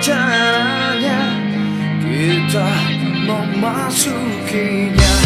caranya Kita memasukinya.